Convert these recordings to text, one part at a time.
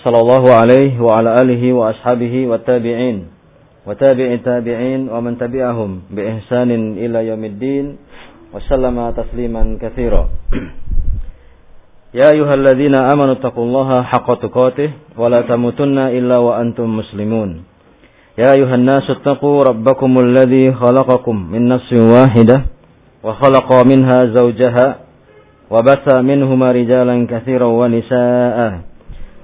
Sallallahu alaihi wa ala alihi wa ashabihi wa tabi'in wa tabi'i tabi'in wa man tabi'ahum bi ihsanin ila yaumiddin wa sallama tasliman katsira. Ya ayyuhalladzina amanu taqullaha haqqa tuqatih wa la tamutunna illa wa antum muslimun. Ya ayuhan nasu taqu rabbakumul ladzi khalaqakum min nafsin wahidah wa khalaqa minha zawjaha wa batha minhuma rijalan katsiran wa nisaa'a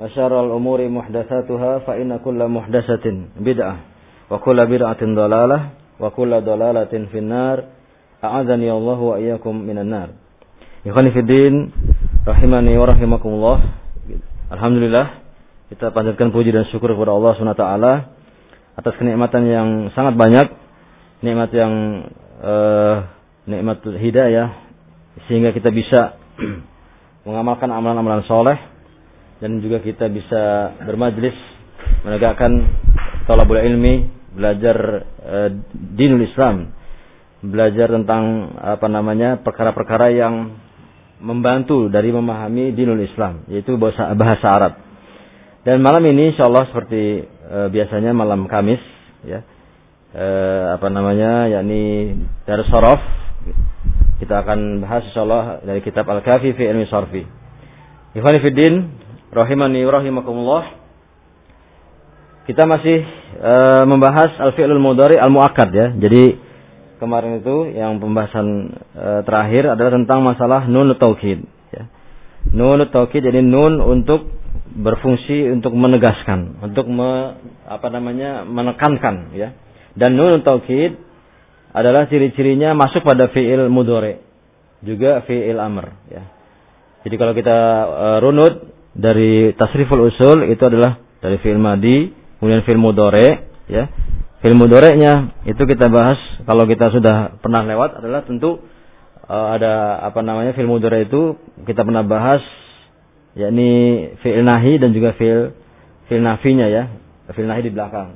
وشر الأمور محدثاتها فإن كل محدثة بدعة وكل بدعة ضلالة وكل ضلالة في النار أعاذني الله وإياكم من النار Ikhwani Fiddin Rahimani wa rahimakumullah Alhamdulillah Kita panjatkan puji dan syukur kepada Allah SWT Atas kenikmatan yang sangat banyak Nikmat yang uh, Nikmat hidayah Sehingga kita bisa Mengamalkan amalan-amalan soleh dan juga kita bisa bermajlis menegakkan talabul ilmi, belajar uh, dinul Islam, belajar tentang apa namanya perkara-perkara yang membantu dari memahami dinul Islam, yaitu bahasa, bahasa Arab. Dan malam ini insyaallah seperti uh, biasanya malam Kamis ya. Uh, apa namanya yakni dari sorof kita akan bahas insyaallah dari kitab Al-Kafi fi Ilmi Sarfi. Ikhwani Fiddin, rahimani rahimakumullah. Kita masih e, membahas al-fi'lul mudhari al-muakkad ya. Jadi kemarin itu yang pembahasan e, terakhir adalah tentang masalah nun taukid ya. Nun taukid jadi nun untuk berfungsi untuk menegaskan, untuk me, apa namanya? menekankan ya. Dan nun taukid adalah ciri-cirinya masuk pada fi'il mudhari juga fi'il amr ya. Jadi kalau kita e, runut dari tasriful usul itu adalah dari fi'il madi, kemudian fi'il mudore, ya. Fi'il mudorenya itu kita bahas kalau kita sudah pernah lewat adalah tentu uh, ada apa namanya fi'il mudore itu kita pernah bahas yakni fi'il nahi dan juga fi'il fi'il nafinya ya. Fi'il nahi di belakang.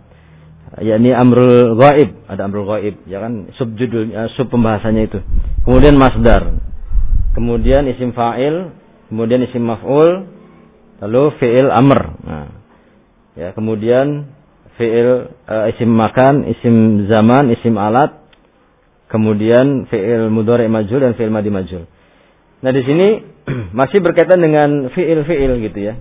yakni amrul ghaib, ada amrul ghaib, ya kan sub judul uh, sub pembahasannya itu. Kemudian masdar. Kemudian isim fa'il, kemudian isim maf'ul, Lalu fi'il amr. Nah, ya, kemudian fi'il uh, isim makan, isim zaman, isim alat, kemudian fi'il mudhari majul dan fi'il madi majul. Nah, di sini masih berkaitan dengan fi'il-fi'il gitu ya.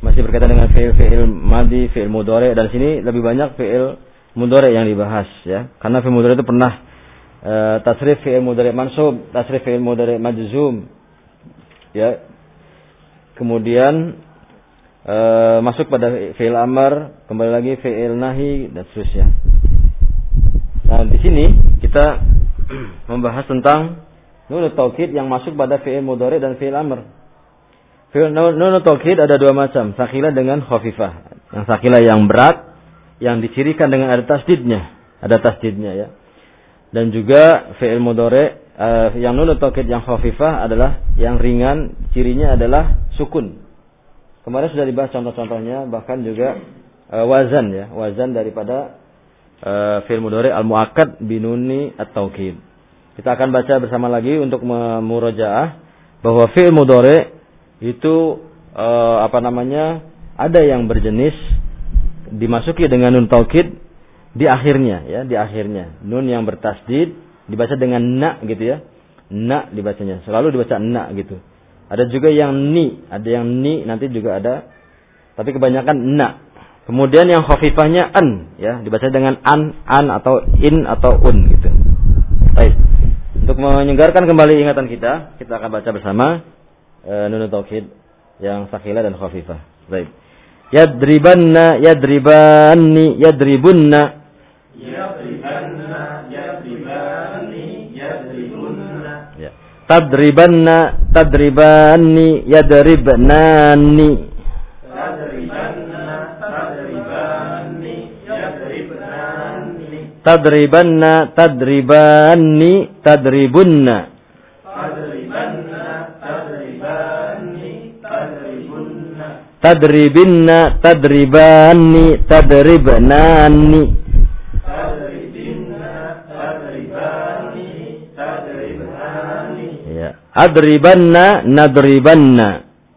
Masih berkaitan dengan fi'il-fi'il madi, fi'il mudhari dan sini lebih banyak fi'il mudhari yang dibahas ya. Karena fi'il mudhari itu pernah uh, tasrif fi'il mudhari mansub, tasrif fi'il mudhari majzum. Ya. Kemudian e, masuk pada fi'il amar, kembali lagi fi'il nahi dan seterusnya. Nah, di sini kita membahas tentang nun taukid yang masuk pada fi'il mudhari dan fi'il amr. Fi'il nun taukid ada dua macam, sakilah dengan khafifah. Yang sakilah yang berat yang dicirikan dengan ada tasdidnya, ada tasdidnya ya. Dan juga fi'il mudhari uh, yang nun taukid yang khafifah adalah yang ringan, cirinya adalah sukun Kemarin sudah dibahas contoh-contohnya bahkan juga uh, wazan ya, wazan daripada uh, fi'il mudhari al-muakkad binuni at-taukid. Kita akan baca bersama lagi untuk memurajaah bahwa fi'il mudhari itu uh, apa namanya? ada yang berjenis dimasuki dengan nun taukid di akhirnya ya, di akhirnya. Nun yang bertasdid dibaca dengan na gitu ya. Na dibacanya. Selalu dibaca na gitu. Ada juga yang ni, ada yang ni nanti juga ada. Tapi kebanyakan na. Kemudian yang khafifahnya an ya, dibaca dengan an, an atau in atau un gitu. Baik. Untuk menyegarkan kembali ingatan kita, kita akan baca bersama uh, nunut taukid yang sakilah dan khafifah. Baik. Yadribanna yadribanni yadribunna Yadribanna Ya. Tadribanna tadribanni yadribnani tadribanna tadribanni tadribunna tadribanna tadribanni tadribunna tadribinna tadribanni tadribnani adribanna nadribanna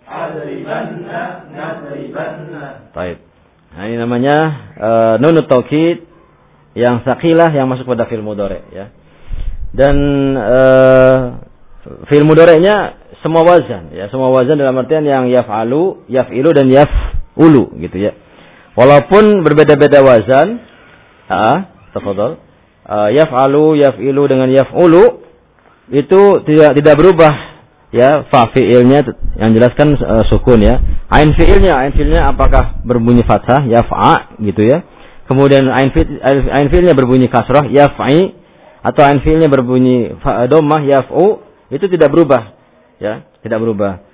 adribanna nadribanna Baik. Nah, ini namanya uh, nunut taukid yang sakilah yang masuk pada film mudore ya. Dan uh, film mudorenya semua wazan ya, semua wazan dalam artian yang yaf'alu, yaf'ilu dan yaf'ulu gitu ya. Walaupun berbeda-beda wazan, ah, tafadhol. Uh, yaf'alu, yaf'ilu dengan yaf'ulu itu tidak tidak berubah ya. Fa fiilnya yang jelaskan uh, sukun ya. Ain fiilnya, ain fiilnya apakah berbunyi fathah yaf'a gitu ya. Kemudian ain fi'il ain fi'ilnya berbunyi kasrah yaf'i atau ain fi'ilnya berbunyi dhammah yaf'u itu tidak berubah ya. Tidak berubah.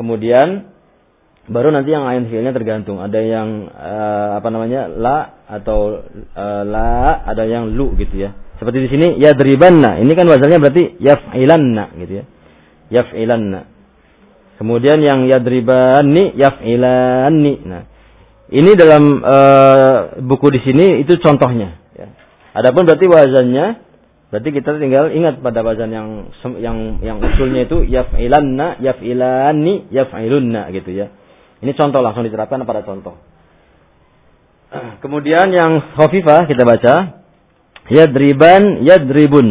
Kemudian baru nanti yang ain fi'ilnya tergantung. Ada yang uh, apa namanya la atau uh, la ada yang lu gitu ya seperti di sini yadribanna ini kan wazannya berarti yaf'ilanna gitu ya yaf'ilanna kemudian yang yadribani yaf'ilanni nah ini dalam uh, buku di sini itu contohnya. Ya. Adapun berarti wazannya, berarti kita tinggal ingat pada wazan yang yang yang usulnya itu yaf'ilanna, yaf'ilani, yaf'ilunna gitu ya. Ini contoh langsung diterapkan pada contoh. Kemudian yang khafifah kita baca yadriban yadribun.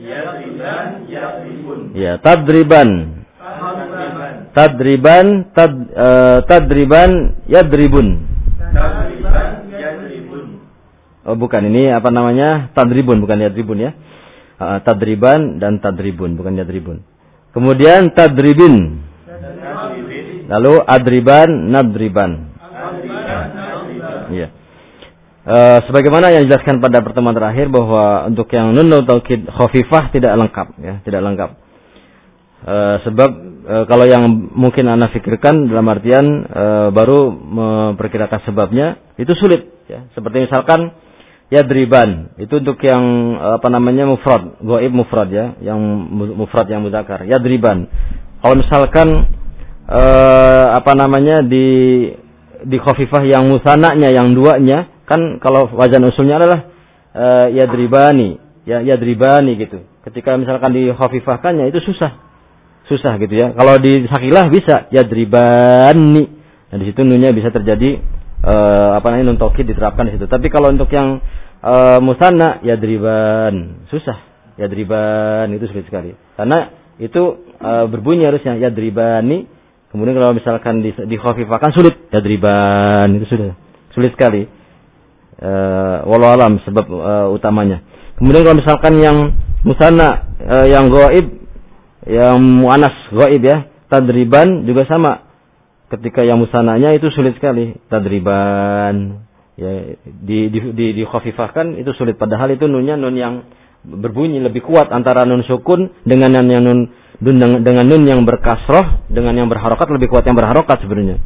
Yadriban yadribun. Ya, tadriban tadriban tad, uh, tadriban yadribun. Tadriban yadribun. Oh bukan ini apa namanya tadribun bukan yadribun ya. Uh, tadriban dan tadribun bukan yadribun. Kemudian tadribin. Lalu adriban nadriban. Iya. Uh, sebagaimana yang dijelaskan pada pertemuan terakhir bahwa untuk yang nun taukid khafifah tidak lengkap ya, tidak lengkap. Uh, sebab uh, kalau yang mungkin anda pikirkan dalam artian uh, baru memperkirakan sebabnya itu sulit ya seperti misalkan ya driban itu untuk yang apa namanya mufrad goib mufrad ya yang mufrad yang mudakar ya driban kalau misalkan uh, apa namanya di di khafifah yang musanaknya yang duanya kan kalau wajan usulnya adalah uh, ya dribani ya ya dribani gitu ketika misalkan di khafifahkannya itu susah susah gitu ya. Kalau di sakilah bisa ya dribani. Dan di situ nunnya bisa terjadi uh, apa namanya nun diterapkan di situ. Tapi kalau untuk yang uh, musanna ya driban susah. Ya driban itu sulit sekali. Karena itu uh, berbunyi harusnya ya dribani. Kemudian kalau misalkan di, di khafifakan sulit ya driban itu sudah sulit sekali. Uh, walau alam sebab uh, utamanya. Kemudian kalau misalkan yang musanna uh, yang goib yang muanas gaib ya tadriban juga sama. Ketika yang musananya itu sulit sekali tadriban. Ya di di di, di khafifahkan itu sulit. Padahal itu nunnya nun yang berbunyi lebih kuat antara nun sukun dengan yang nun dengan, dengan nun yang berkasroh dengan yang berharokat lebih kuat yang berharokat sebenarnya.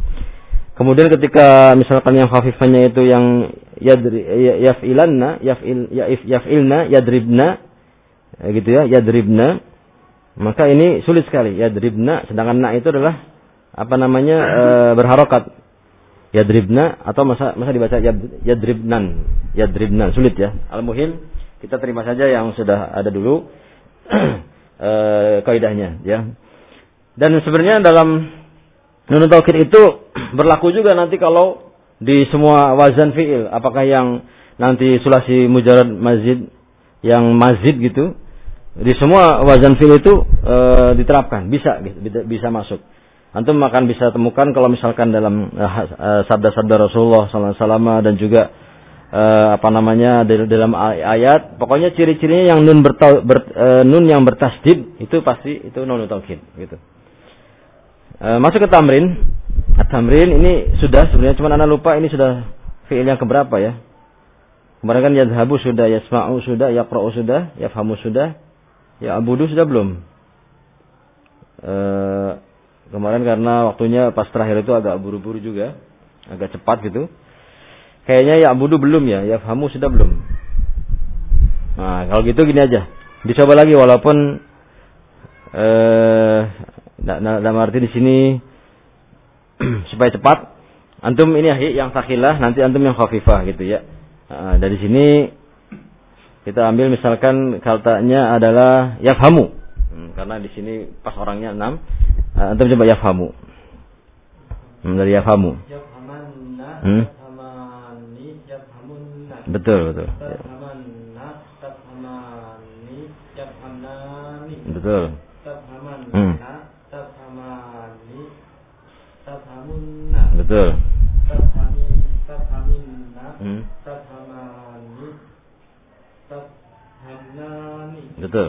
Kemudian ketika misalkan yang khafifahnya itu yang yadri, ya, yaf'ilanna yaf'il ya, yaf'ilna yadribna gitu ya yadribna maka ini sulit sekali. Ya dribna, sedangkan na itu adalah apa namanya e, berharokat. Ya dribna atau masa masa dibaca ya ya dribnan, ya dribnan sulit ya. Al-muhim kita terima saja yang sudah ada dulu e, kaidahnya ya. Dan sebenarnya dalam nun taukid itu berlaku juga nanti kalau di semua wazan fiil, apakah yang nanti sulasi mujarad mazid yang mazid gitu di semua wazan fil itu e, diterapkan, bisa bisa masuk. Antum akan bisa temukan kalau misalkan dalam uh, sabda-sabda Rasulullah SAW dan juga uh, apa namanya dalam ayat, pokoknya ciri-cirinya yang nun berta, ber, uh, nun yang bertasdid itu pasti itu nun taukid gitu. Uh, masuk ke tamrin. Tamrin ini sudah sebenarnya cuma anak lupa ini sudah fiil yang keberapa ya? Kemarin kan yadhabu sudah, yasma'u sudah, yaqra'u sudah, yafhamu sudah, ya abudu sudah belum? Uh, kemarin karena waktunya pas terakhir itu agak buru-buru juga, agak cepat gitu. Kayaknya ya abudu belum ya, ya fahamu sudah belum. Nah, kalau gitu gini aja. Dicoba lagi walaupun eh dalam arti di sini supaya cepat antum ini yang sakilah, nanti antum yang khafifah gitu ya. Nah, dari sini kita ambil misalkan kaltanya adalah yafhamu. Hmm, karena di sini pas orangnya enam. Uh, antum coba yafhamu. Hmm, dari yafhamu. Hmm? Betul, betul. Betul. Hmm. Betul. Hmm. Betul.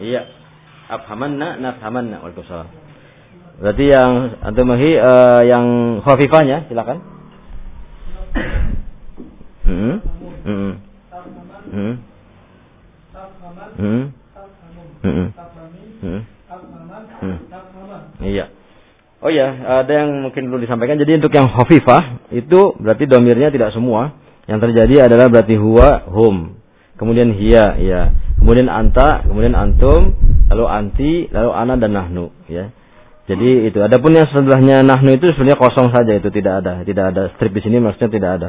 Iya. Abhamanna, nafhamanna. Waalaikumsalam. Berarti yang antum uh, yang khafifahnya silakan. Hmm. Hmm. Hmm. Hmm. Hmm. Hmm. Hmm. Iya. Oh ya, ada yang mungkin perlu disampaikan. Jadi untuk yang khafifah itu berarti domirnya tidak semua. Yang terjadi adalah berarti huwa, hum. Kemudian hiya, ya. Kemudian anta, kemudian antum, lalu anti, lalu ana dan nahnu, ya. Jadi itu. Adapun yang sebelahnya nahnu itu sebenarnya kosong saja itu tidak ada, tidak ada strip di sini maksudnya tidak ada.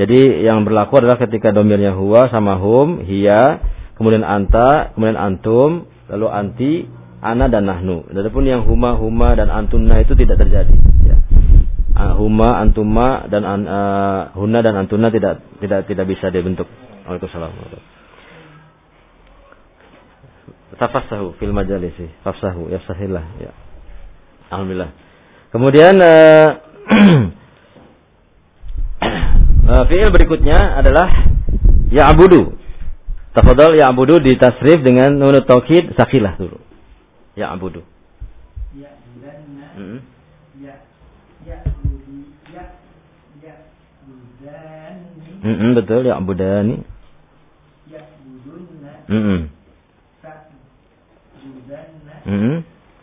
Jadi yang berlaku adalah ketika domirnya huwa sama hum, hiya, kemudian anta, kemudian antum, lalu anti, ana dan nahnu. Adapun yang huma, huma dan antunna itu tidak terjadi. Ya. Uh, huma, antuma dan uh, huna dan antuna tidak tidak tidak bisa dibentuk. Waalaikumsalam. Tafassahu fil majalisi. Tafsahu ya sahillah ya. Alhamdulillah. Kemudian uh, uh, fiil berikutnya adalah ya'budu. Tafadhal ya'budu ditasrif dengan nun taukid sakilah dulu. Ya'budu. Ya'budanna. Hmm. Ya ya'budi ya ya'budani. Mm -hmm, betul ya'budani. Ya'budunna. Mm -hmm. Ta'budanna. Mm -hmm.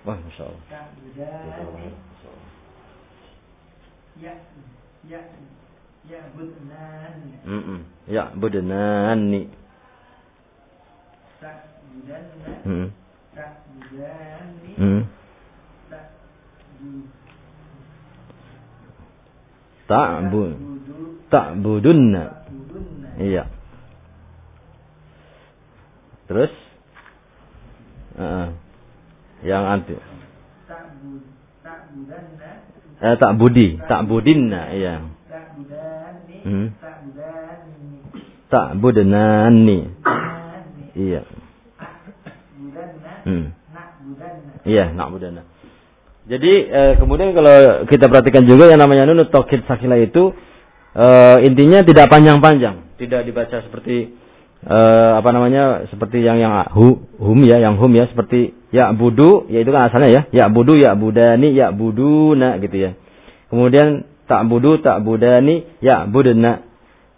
Wah, Masya Allah. Ya, ya, ya budnani. Mm -mm. Ya budnani. Tak budanna. Mm. Tak budani. Mm. Tak Tak bu tak budunna. Iya. Terus? Uh, yang anti. Eh, tak budi, tak budinna, iya. Hmm. tak budanani. Iya. Hmm. Iya, nak budana. Jadi eh, kemudian kalau kita perhatikan juga yang namanya nunut tokid sakila itu eh, intinya tidak panjang-panjang, tidak dibaca seperti eh, apa namanya seperti yang yang hu, hum ya, yang hum ya seperti ya budu, ya itu kan asalnya ya, ya budu, ya budani, ya buduna gitu ya. Kemudian tak budu, tak budani, ya budena.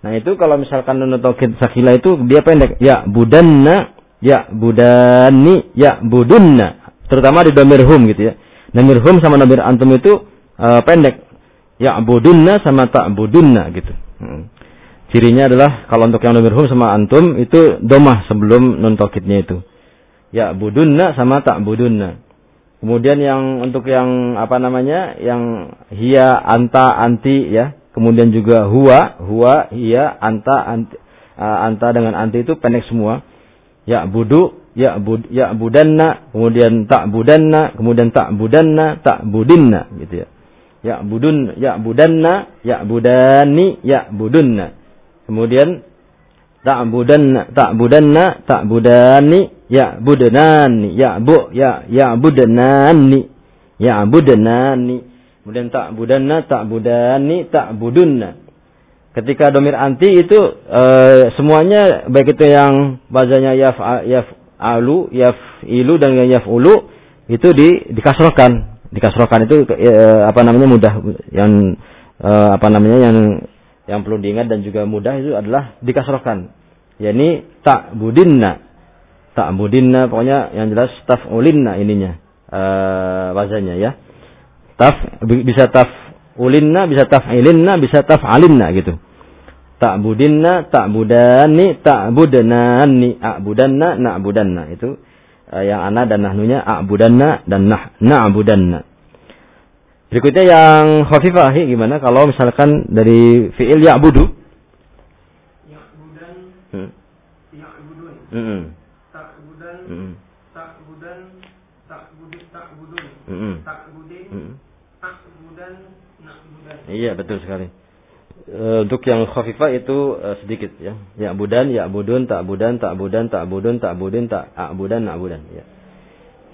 Nah itu kalau misalkan nun taukid sakila itu dia pendek, ya budanna, ya budani, ya budunna. Terutama di domir hum gitu ya. Domir hum sama domir antum itu uh, pendek. Ya budunna sama tak budunna gitu. Hmm. Cirinya adalah kalau untuk yang domir hum sama antum itu domah sebelum nun taukidnya itu. Ya budunna sama tak budunna. Kemudian yang untuk yang apa namanya? Yang hia, anta, anti ya. Kemudian juga huwa, huwa, hia, anta, anti, uh, anta dengan anti itu pendek semua. Ya budu, ya bud, ya budanna, kemudian tak budanna, kemudian tak budanna, tak budinna gitu ya. Ya budun, ya budanna, ya budani, ya budunna. Kemudian tak budanna, tak budanna, tak budani, ya budanani, ya bu, ya ya budanani, ya budanani. Kemudian tak budanna, tak budani, tak budunna. Ketika domir anti itu e, semuanya baik itu yang bahasanya yaf yaf alu, yaf ilu dan yaf ulu itu di dikasrohkan. Dikasrohkan itu e, apa namanya mudah yang e, apa namanya yang yang perlu diingat dan juga mudah itu adalah dikasrohkan. yakni tak budinna. Tak budinna pokoknya yang jelas taf'ulinna ininya e, ya. Taf bisa taf ulinna, bisa taf'ilinna, bisa taf'alinna gitu. Ta'budinna, ta'budani, ta'budanani, a'budanna, na'budanna. Itu uh, yang ana dan nahnunya a'budanna dan nah, na'budanna. Berikutnya yang khafifah gimana kalau misalkan dari fi'il ya'budu? Ya'budan, Hmm. ya'budun, Hmm. ta'budan, Hmm. ta'budan, ta'budun, ta'budun, Hmm. ta'budin, Hmm. ta'budan, na'budan. Iya betul sekali. E, untuk yang khafifah itu e, sedikit ya. Ya budan, ya budun, tak budan, tak budan, tak budun, tak budin, tak abudan, nak budan. Ya.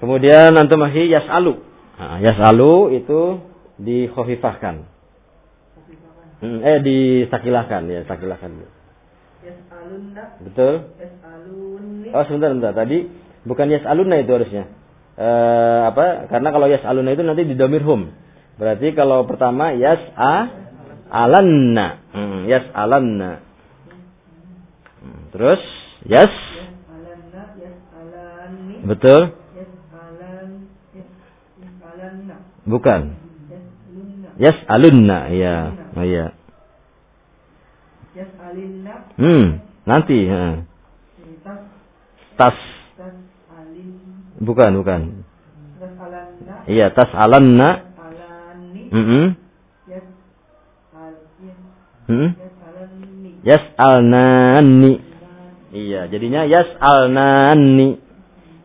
Kemudian antum masih yas'alu. Nah, yas'alu itu dikhafifahkan. Hmm, eh disakilahkan ya, sakilahkan. Yas'alunna, Betul? yas'alunni, Oh sebentar, sebentar. Tadi bukan yas'aluna itu harusnya. Eh apa? Karena kalau yas'aluna itu nanti di domir hum. Berarti kalau pertama yas'a alanna. Hmm, yas'alanna. Hmm, terus yas'alanni, betul? Bukan. yas'lunna, Yas'alunna, iya. Oh iya. yas'alinna, Hmm, nanti, ha. tas, Bukan, bukan. Iya, tas alanna. tas'alani, Hmm. Yas- Hmm. Yas'alnani. Iya, jadinya yas'alnani.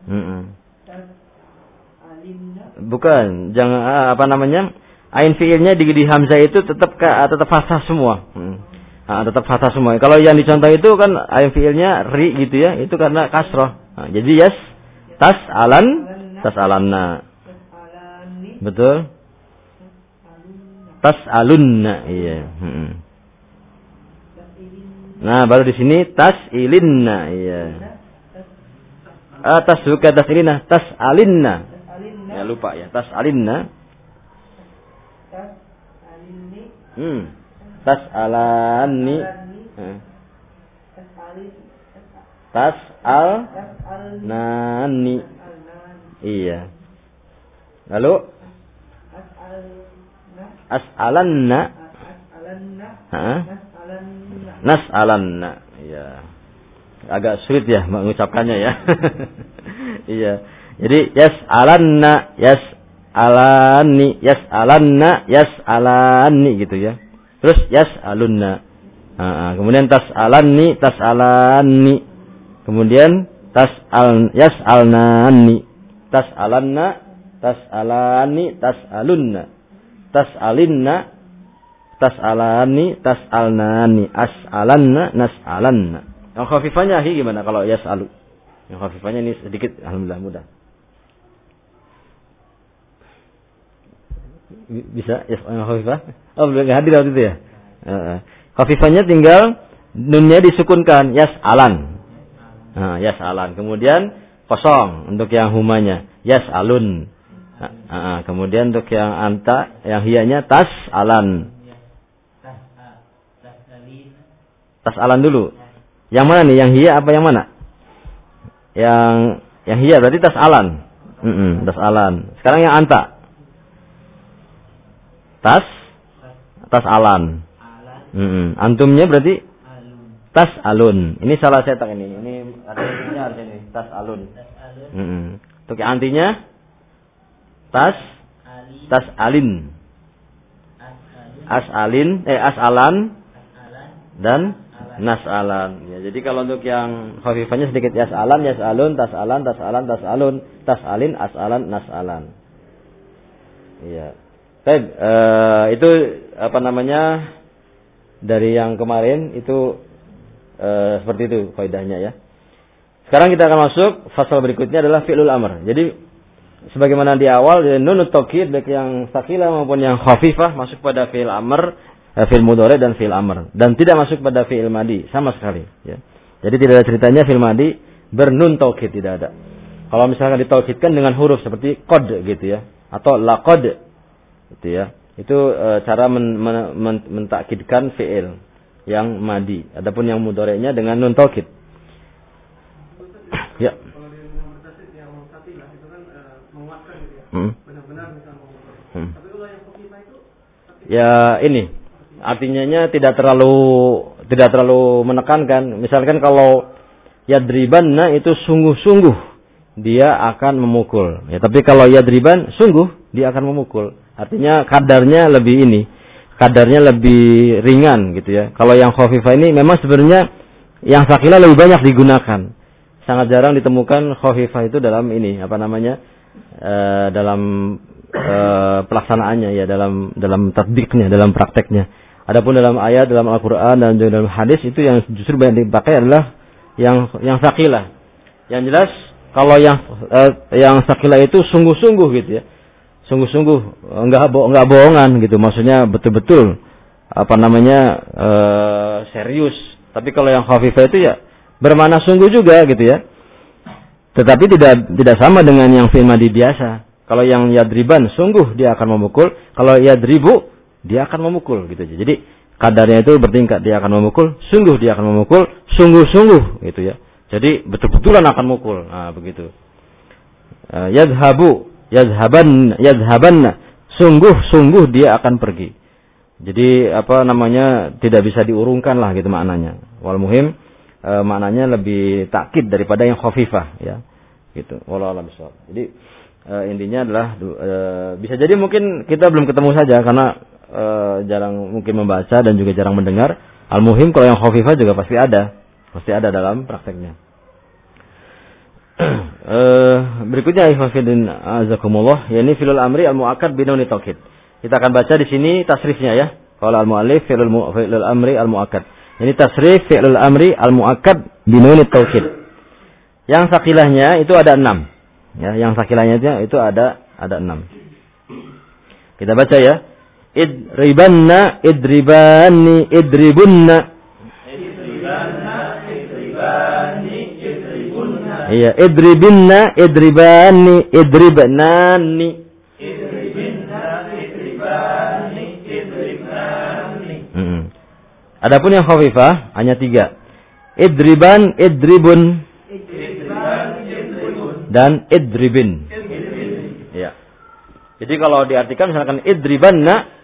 Hmm. tas'alinna, Bukan, jangan ah, apa namanya? Ain fiilnya di, di hamzah itu tetap ke, tetap fathah semua. Hmm. Ah, tetap fathah semua. Kalau yang dicontoh itu kan ain fiilnya ri gitu ya, itu karena kasroh. Nah, jadi yes, tas alan, tas alanna. Betul? Tas alunna, iya. Hmm. Nah, baru di sini tas ilinna, iya. Ah, tas bukan tas ilinna, tas alinna. tas'alinna, Ya lupa ya, tas alinna. Hmm. Tas alani. tas'alani, Hmm. nani. Iya. Lalu as'alanna. tas'alanna, Hah? tas'alanna, Nas'alanna. Iya. Agak sulit ya mengucapkannya ya. iya. Jadi yas'alanna, yas'alani, yas'alanna, yas'alani gitu ya. Terus yas'alunna. Nah, kemudian tas'alanni, tas'alani. Kemudian tas'al yas'alnani. Tas'alanna, tas'alani, tas'alunna. Tas'alinna, tas'alani, tas'alnani. As'alanna, nas'alanna. Yang khafifahnya hi gimana kalau yas'alu? Yang khafifahnya ini sedikit alhamdulillah mudah. Bisa ya yang khafifah? Oh, belum hadir waktu itu ya. Heeh. Khafifahnya tinggal nunnya disukunkan yas'alan. Nah, yas'alan. Kemudian kosong untuk yang humanya yas'alun. Ah, kemudian untuk yang anta yang hianya tas alan. Tas alan dulu. Yang mana nih? Yang hiya apa yang mana? Yang yang hiya berarti tas alan. Mm-mm, tas alan. Sekarang yang anta. Tas tas alan. Mm-mm. Antumnya berarti tas alun. Ini salah cetak ini. Ini ada intinya harus ini. Tas alun. Mm-mm. Untuk yang antinya tas tas alin. As alin eh as alan dan nasalan. Ya, jadi kalau untuk yang khafifahnya sedikit yasalan, yasalun, tasalan, tasalan, tasalun, tasalin, asalan, nasalan. Iya. Baik, eh, itu apa namanya dari yang kemarin itu eh, seperti itu faedahnya ya. Sekarang kita akan masuk fasal berikutnya adalah fi'lul amr. Jadi sebagaimana di awal nunut taukid baik yang sakila maupun yang khafifah masuk pada fi'il amr, eh, fi'il mudhari dan fi'il amr dan tidak masuk pada fi'il madi sama sekali ya. Jadi tidak ada ceritanya fi'il madi bernun taukid tidak ada. Kalau misalkan ditaukidkan dengan huruf seperti qad gitu ya atau laqad gitu ya. Itu e, cara men, men, men, mentakidkan fi'il yang madi. Adapun yang mudhari'nya dengan nun taukid. ya. Hmm. Benar-benar. Hmm. Tapi kalau yang khafifah itu Ya ini artinya tidak terlalu tidak terlalu menekankan. Misalkan kalau yadribanna itu sungguh-sungguh dia akan memukul. Ya, tapi kalau yadriban sungguh dia akan memukul. Artinya kadarnya lebih ini, kadarnya lebih ringan gitu ya. Kalau yang khafifah ini memang sebenarnya yang sakila lebih banyak digunakan. Sangat jarang ditemukan khafifah itu dalam ini apa namanya? eh, dalam eh, pelaksanaannya ya dalam dalam tatbiknya, dalam prakteknya. Adapun dalam ayat dalam Al-Qur'an dan juga dalam hadis itu yang justru banyak dipakai adalah yang yang sakilah. Yang jelas kalau yang eh, yang sakilah itu sungguh-sungguh gitu ya. Sungguh-sungguh enggak enggak bohongan gitu. Maksudnya betul-betul apa namanya eh, serius. Tapi kalau yang khafifah itu ya bermana sungguh juga gitu ya. Tetapi tidak tidak sama dengan yang fi'il madi biasa. Kalau yang yadriban sungguh dia akan memukul, kalau yadribu dia akan memukul gitu. Jadi kadarnya itu bertingkat dia akan memukul, sungguh dia akan memukul, sungguh-sungguh gitu ya. Jadi betul-betulan akan mukul. Nah, begitu. Eh, yadhabu, yadhaban, yadhabanna. Sungguh-sungguh dia akan pergi. Jadi apa namanya tidak bisa diurungkan lah gitu maknanya. Wal muhim e, maknanya lebih takkid daripada yang khafifah ya. Gitu. Wallahu a'lam. Jadi e, intinya adalah e, bisa jadi mungkin kita belum ketemu saja karena e, jarang mungkin membaca dan juga jarang mendengar. Al muhim kalau yang khafifah juga pasti ada. Pasti ada dalam prakteknya. Eh, berikutnya ikhwafidin azakumullah yakni filul amri al muakkad binuni taukid. Kita akan baca di sini tasrifnya ya. Kalau al muallif filul mu, filul amri al muakkad. Ini tasrif fi'lul amri al muakkad binuni taukid. Yang sakilahnya itu ada enam. Ya, yang sakilahnya itu ada ada enam. Kita baca ya. Idribanna, idribani, idribunna. Iya, idribinna, idribani, idribnani. Mm-mm. Adapun yang khafifah hanya tiga. Idriban, idribun, dan idribin. Ya. Jadi kalau diartikan misalkan idribanna,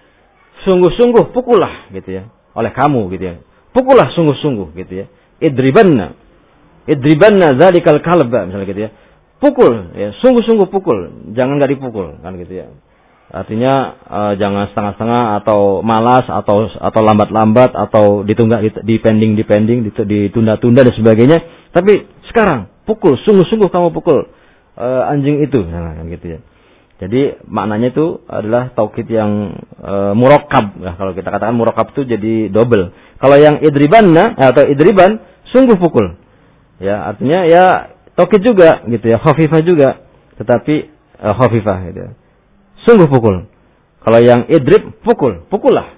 sungguh-sungguh pukullah gitu ya. Oleh kamu gitu ya. Pukullah sungguh-sungguh gitu ya. Idribanna. Idribanna zalikal kalba misalnya gitu ya. Pukul ya, sungguh-sungguh pukul, jangan nggak dipukul kan gitu ya. Artinya eh, jangan setengah-setengah atau malas atau atau lambat-lambat atau ditunggak dipending dipending ditunda-tunda dan sebagainya. Tapi sekarang pukul, sungguh-sungguh kamu pukul eh, anjing itu, kan gitu ya. Jadi maknanya itu adalah taukid yang e, murokab. Nah, kalau kita katakan murokab itu jadi double. Kalau yang idribanna atau idriban sungguh pukul. Ya, artinya ya taukid juga gitu ya, khafifah juga, tetapi e, khafifah gitu ya. Sungguh pukul. Kalau yang idrib pukul, pukullah.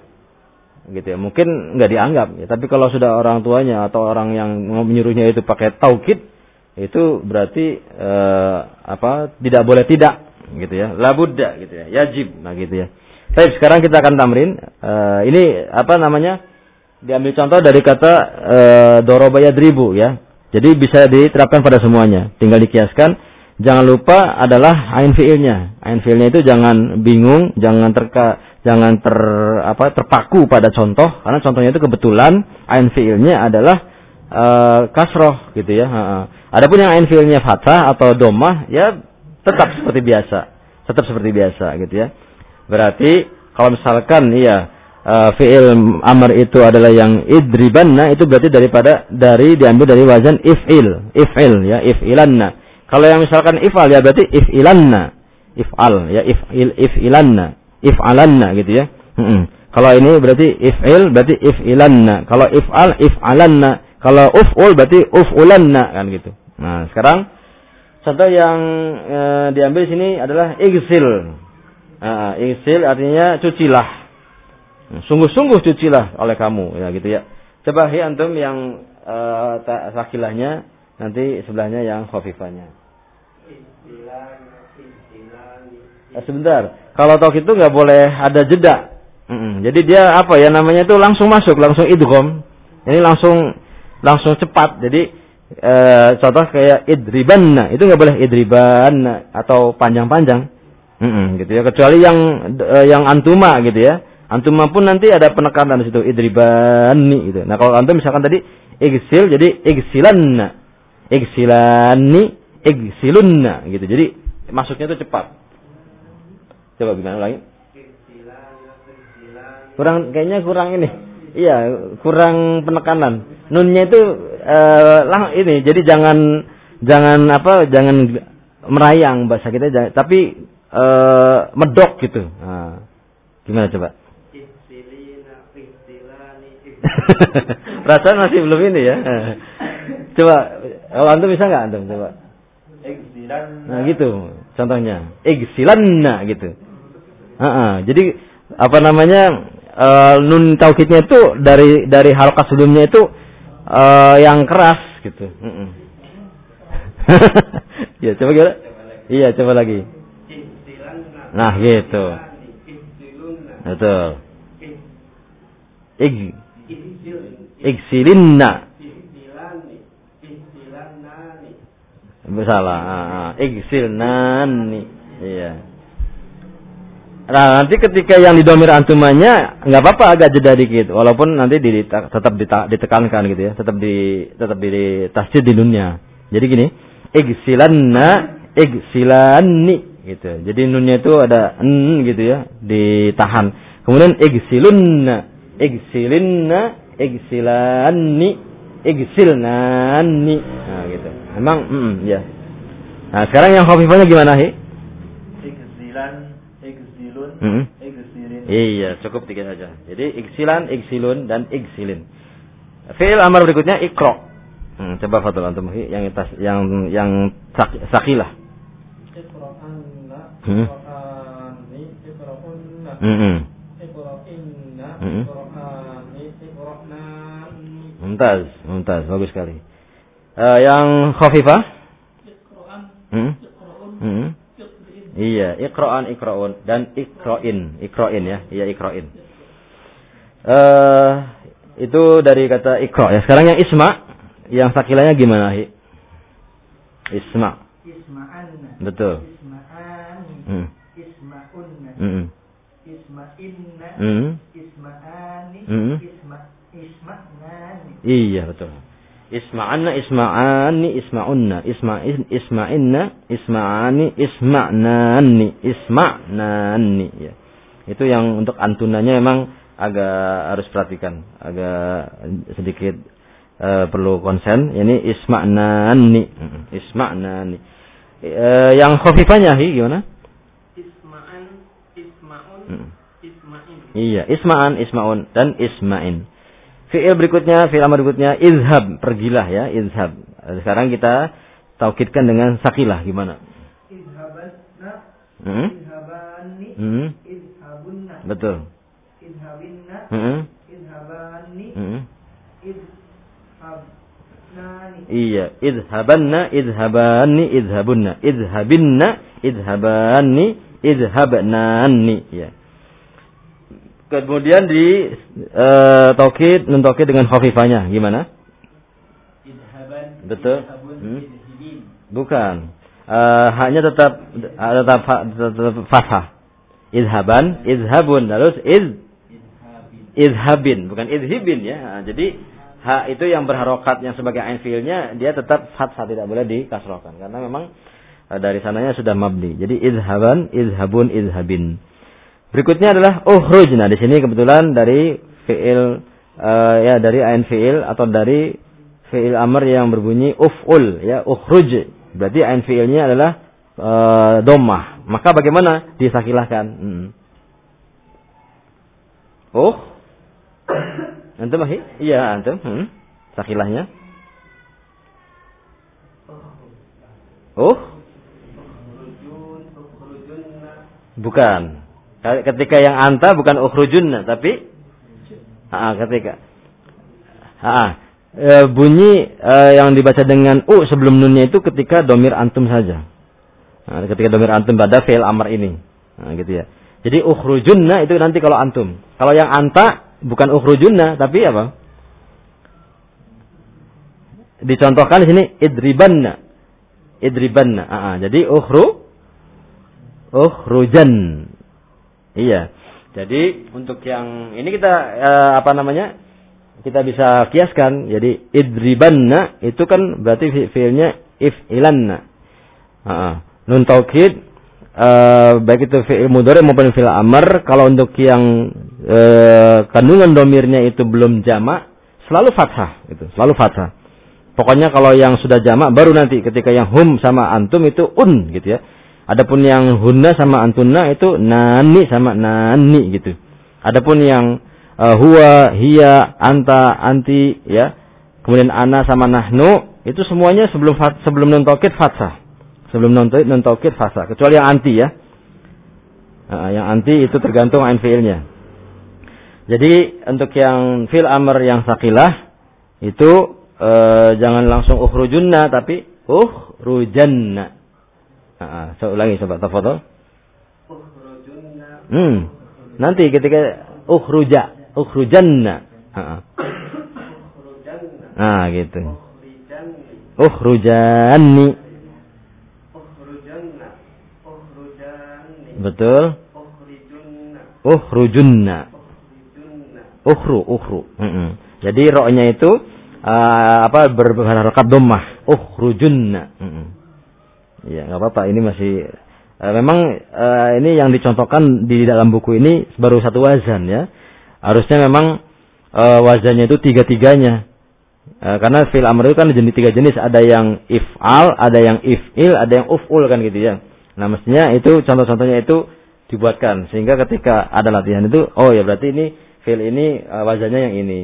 Gitu ya. Mungkin nggak dianggap ya, tapi kalau sudah orang tuanya atau orang yang menyuruhnya itu pakai taukid, itu berarti e, apa? tidak boleh tidak gitu ya. La budda gitu ya. Yajib nah gitu ya. Baik, sekarang kita akan tamrin. Eh, ini apa namanya? Diambil contoh dari kata uh, doroba yadribu ya. Jadi bisa diterapkan pada semuanya. Tinggal dikiaskan. Jangan lupa adalah ain fiilnya. Ain fiilnya itu jangan bingung, jangan terka, jangan ter apa terpaku pada contoh karena contohnya itu kebetulan ain fiilnya adalah uh, kasroh gitu ya. Adapun yang ain fiilnya fathah atau domah ya tetap seperti biasa, tetap seperti biasa gitu ya. Berarti kalau misalkan iya uh, fiil amr itu adalah yang idribanna itu berarti daripada dari diambil dari wazan ifil, ifil ya, ifilanna. Kalau yang misalkan ifal ya berarti ifilanna, ifal ya, ifil ifilanna, ifalanna gitu ya. Hmm. Kalau ini berarti ifil berarti ifilanna. Kalau ifal ifalanna. Kalau uful berarti ufulanna kan gitu. Nah, sekarang contoh yang e, diambil di sini adalah igsil. Nah, igsil artinya cucilah. Sungguh-sungguh cucilah oleh kamu, ya gitu ya. Coba hi antum yang e, sakilahnya, nanti sebelahnya yang khafifahnya. Eh, sebentar, kalau tauhid itu nggak boleh ada jeda. Jadi dia apa ya namanya itu langsung masuk, langsung idgham. Ini langsung langsung cepat. Jadi e, contoh kayak idribanna itu nggak boleh idribanna atau panjang-panjang. Mm -mm, gitu ya. Kecuali yang e, yang antuma gitu ya. Antuma pun nanti ada penekanan di situ idribani gitu. Nah kalau antum misalkan tadi igsil jadi igsilanna, igsilani, igsilunna gitu. Jadi masuknya itu cepat. Coba gimana lagi? Kurang kayaknya kurang ini. Iya, kurang penekanan. Nunnya itu eh, lang ini. Jadi jangan jangan apa? Jangan merayang bahasa kita jangan, tapi eh, medok gitu. Nah, gimana coba? Perasaan masih belum ini ya. Coba, kalau antum bisa nggak antum coba? Nah gitu, contohnya. Exilanna gitu. Uh -uh. Jadi apa namanya uh, nun taukidnya itu dari dari halakat sebelumnya itu uh, yang keras gitu. -uh. ya coba gimana? Iya coba lagi. Nah gitu. Betul. Ig Igsilinna. Salah. Ah, Igsilnani. Iya. Nah, nanti ketika yang didomir antumanya nggak apa-apa agak jeda dikit, walaupun nanti di, tetap ditekankan gitu ya, tetap di tetap di tasjid di dunia. Jadi gini, igsilanna, igsilani gitu. Jadi nunnya itu ada n gitu ya, ditahan. Kemudian igsilunna, igsilinna, igsilani, igsilnani. Nah, gitu. Memang mm, ya. Nah, sekarang yang khafifahnya gimana, Hi? Mm. igzilin. Iya, cukup tiga saja. Jadi iksilan, iksilun, dan iksilin. Fi'il amar berikutnya ikro. Hmm, coba Fatul antum yang tas, yang yang sak, sakilah. Hmm. Hmm. hmm. Hmm. Mumtaz, mumtaz, bagus sekali. Eh, yang khafifah? Hmm. Hmm. Iya, ikra'an, ikra'un dan ikra'in, ikra'in ya, iya ikra'in. Eh, itu dari kata ikra ya. Sekarang yang isma, yang sakilanya gimana, Hi? Isma. Isma'anna, Betul. Isma'ani, Hmm. Isma'unna, Hmm. Isma'inna, Hmm. Isma'ani, Hmm. Isma, Isma'nani. Iya, betul. Isma'anna, isma'ani, isma'unna, isma'in, isma'inna, isma'ani, isma'nani, isma'nani. Ya. Itu yang untuk antunanya memang agak harus perhatikan, agak sedikit eh, perlu konsen. Ini isma'nani, isma'nani. Eh, yang khafifahnya hi gimana? Isma'an, Isma'un, Hmm. Isma'in. Iya, isma'an, isma'un dan isma'in. Fi'il berikutnya, fi'il amar berikutnya izhab, pergilah ya, izhab. Sekarang kita taukidkan dengan sakilah gimana? Izhabanna, Hmm? Izhabani, Hmm? Izhabunna, Betul. Izhabinna, Hmm? Izhabani, Hmm? Izhabnani. Iya, idhabanna, idhabani, idhabunna, idhabinna, idhabani, idhabnani. Ya. Kemudian di eh, taukid, mentokid dengan khafifahnya gimana? Idhaban, Betul. Idhabun, Hmm. Bukan. Eh, haknya tetap tetap tetap, fathah. Idhaban, idhabun, terus Idhabin. idhabin, bukan idhibin ya. Nah, jadi hak itu yang berharokat yang sebagai ain fiilnya dia tetap fathah tidak boleh dikasrohkan karena memang eh, dari sananya sudah mabni. Jadi idhaban, idhabun, idhabin. Berikutnya adalah ukhruj. Nah, di sini kebetulan dari fiil eh, ya dari ain fiil atau dari fiil amr yang berbunyi uf'ul ya ukhruj. Berarti ain fiilnya adalah eh, domah. Maka bagaimana disakilahkan? Hmm. Oh. Antum ahi? Iya, antum. Hmm. Sakilahnya. Uh, bukan. Ketika yang anta bukan ukhrujunna, tapi ah, ketika ah, e, bunyi e, yang dibaca dengan u sebelum nunnya itu ketika domir antum saja. Nah, ketika domir antum pada fi'il amr ini. Nah, gitu ya. Jadi ukhrujunna itu nanti kalau antum. Kalau yang anta bukan ukhrujunna tapi apa? Dicontohkan di sini idribanna. Idribanna. Ah. jadi ukhru ukhrujan. Iya. Jadi untuk yang ini kita eh, apa namanya? Kita bisa kiaskan. Jadi idribanna itu kan berarti fi- fiilnya if'ilanna. Ah. Nun taukid eh, baik itu fi'il mudhari maupun fi'il amr kalau untuk yang eh, kandungan domirnya itu belum jamak selalu fathah itu selalu fathah pokoknya kalau yang sudah jamak baru nanti ketika yang hum sama antum itu un gitu ya adapun yang hunna sama antunna itu nani sama nani gitu. Adapun yang eh, huwa hiya anta anti ya kemudian ana sama nahnu itu semuanya sebelum sebelum nun taukid fathah sebelum non non taukid fasa kecuali yang anti ya. Nah, yang anti itu tergantung ain fiilnya. Jadi untuk yang fil amr yang sakilah itu eh, jangan langsung ukhrujunna tapi ukhrujanna nah, saya ulangi coba tafadhol. Hmm. Nanti ketika ukhruja ukhrujanna. Ah, ah. Nah gitu. Ukhrujanni. Ukhrujanna. Ukhrujanni. betul. Ukhrijunna. ukhrujunna. Ukhru ukhru. Mm-mm. jadi roknya itu eh, apa ber- berharokat domah ukhrujunna. Mm-mm. Ya nggak apa-apa. Ini masih eh, memang eh, ini yang dicontohkan di dalam buku ini baru satu wazan ya. Harusnya memang eh, wazannya itu tiga tiganya karena fil amr itu kan jenis tiga jenis. Ada yang if'al ada yang if'il ada yang uf'ul kan gitu ya. Nah mestinya itu contoh-contohnya itu dibuatkan. Sehingga ketika ada latihan itu oh ya berarti ini fil ini eh, wazannya yang ini.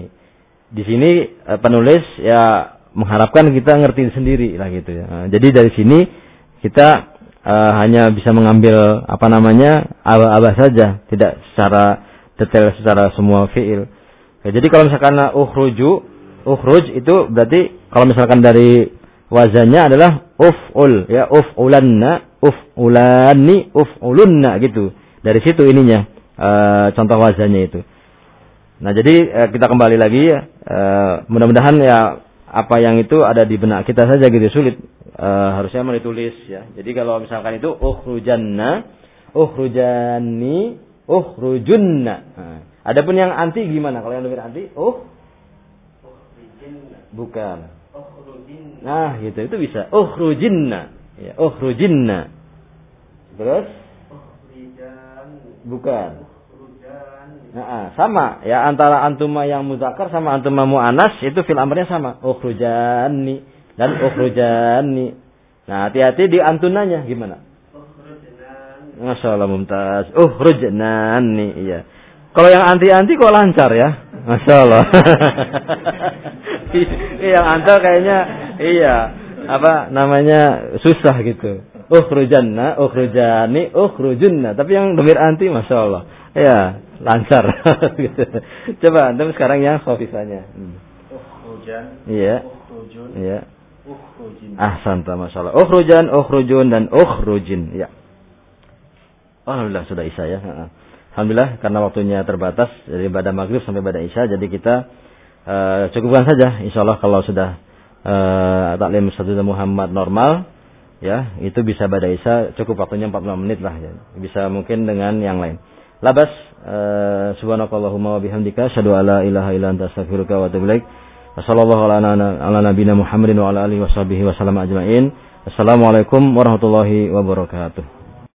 Di sini eh, penulis ya mengharapkan kita ngerti sendiri lah gitu ya. Nah, jadi dari sini kita eh, hanya bisa mengambil apa namanya abah-abah saja tidak secara detail secara semua fiil Ya, jadi kalau misalkan ukhruju, ukhruj itu berarti kalau misalkan dari wazannya adalah uf'ul ya uf'ulanna, uf'ulani, uf'ulunna gitu. Dari situ ininya eh, contoh wazannya itu. Nah, jadi eh, kita kembali lagi ya. eh, mudah-mudahan ya apa yang itu ada di benak kita saja gitu sulit. Eh, harusnya mau ditulis ya. Jadi kalau misalkan itu ukhrujanna, ukhrujani, ukhrujunna. Nah, adapun yang anti gimana? Kalau yang lebih anti, uh bukan. Nah, gitu itu bisa. Ukhrujinna. Ya, ukhrujinna. Terus bukan. Nah, ah, sama ya antara antuma yang muzakkar sama antuma muannas itu fil amrnya sama. Ukhrujani dan ukhrujani. Nah, hati-hati di antunanya gimana? Masya Allah mumtaz. Ukhrujnani iya. Kalau yang anti-anti kok lancar ya? Masya Allah. Iya, yang anta kayaknya iya apa namanya susah gitu. Ukhrujanna, ukhrujani, ukhrujunna. Tapi yang domir anti Masya Allah. Ya, lancar. gitu. Coba antum sekarang yang khafifahnya. Hmm. Ukhrujan, Iya. ukhrujun, Iya. ukhrujin. Ahsan Masya Allah. Ukhrujan, ukhrujun, dan ukhrujin. Ya. Alhamdulillah sudah Isya ya. Alhamdulillah karena waktunya terbatas dari pada maghrib sampai pada Isya. Jadi kita eh, cukupkan saja. Insya Allah kalau sudah eh, taklim satu Muhammad normal. Ya, itu bisa pada Isya cukup waktunya 45 menit lah. Ya. Bisa mungkin dengan yang lain. Labas. Eh, subhanakallahumma wa bihamdika. Asyadu ala ilaha illa anta astaghfiruka wa atubu ilaik. Wassallallahu ala, nabina Muhammadin wa ala alihi wa sahbihi wa sallam ajma'in. Assalamualaikum warahmatullahi wabarakatuh.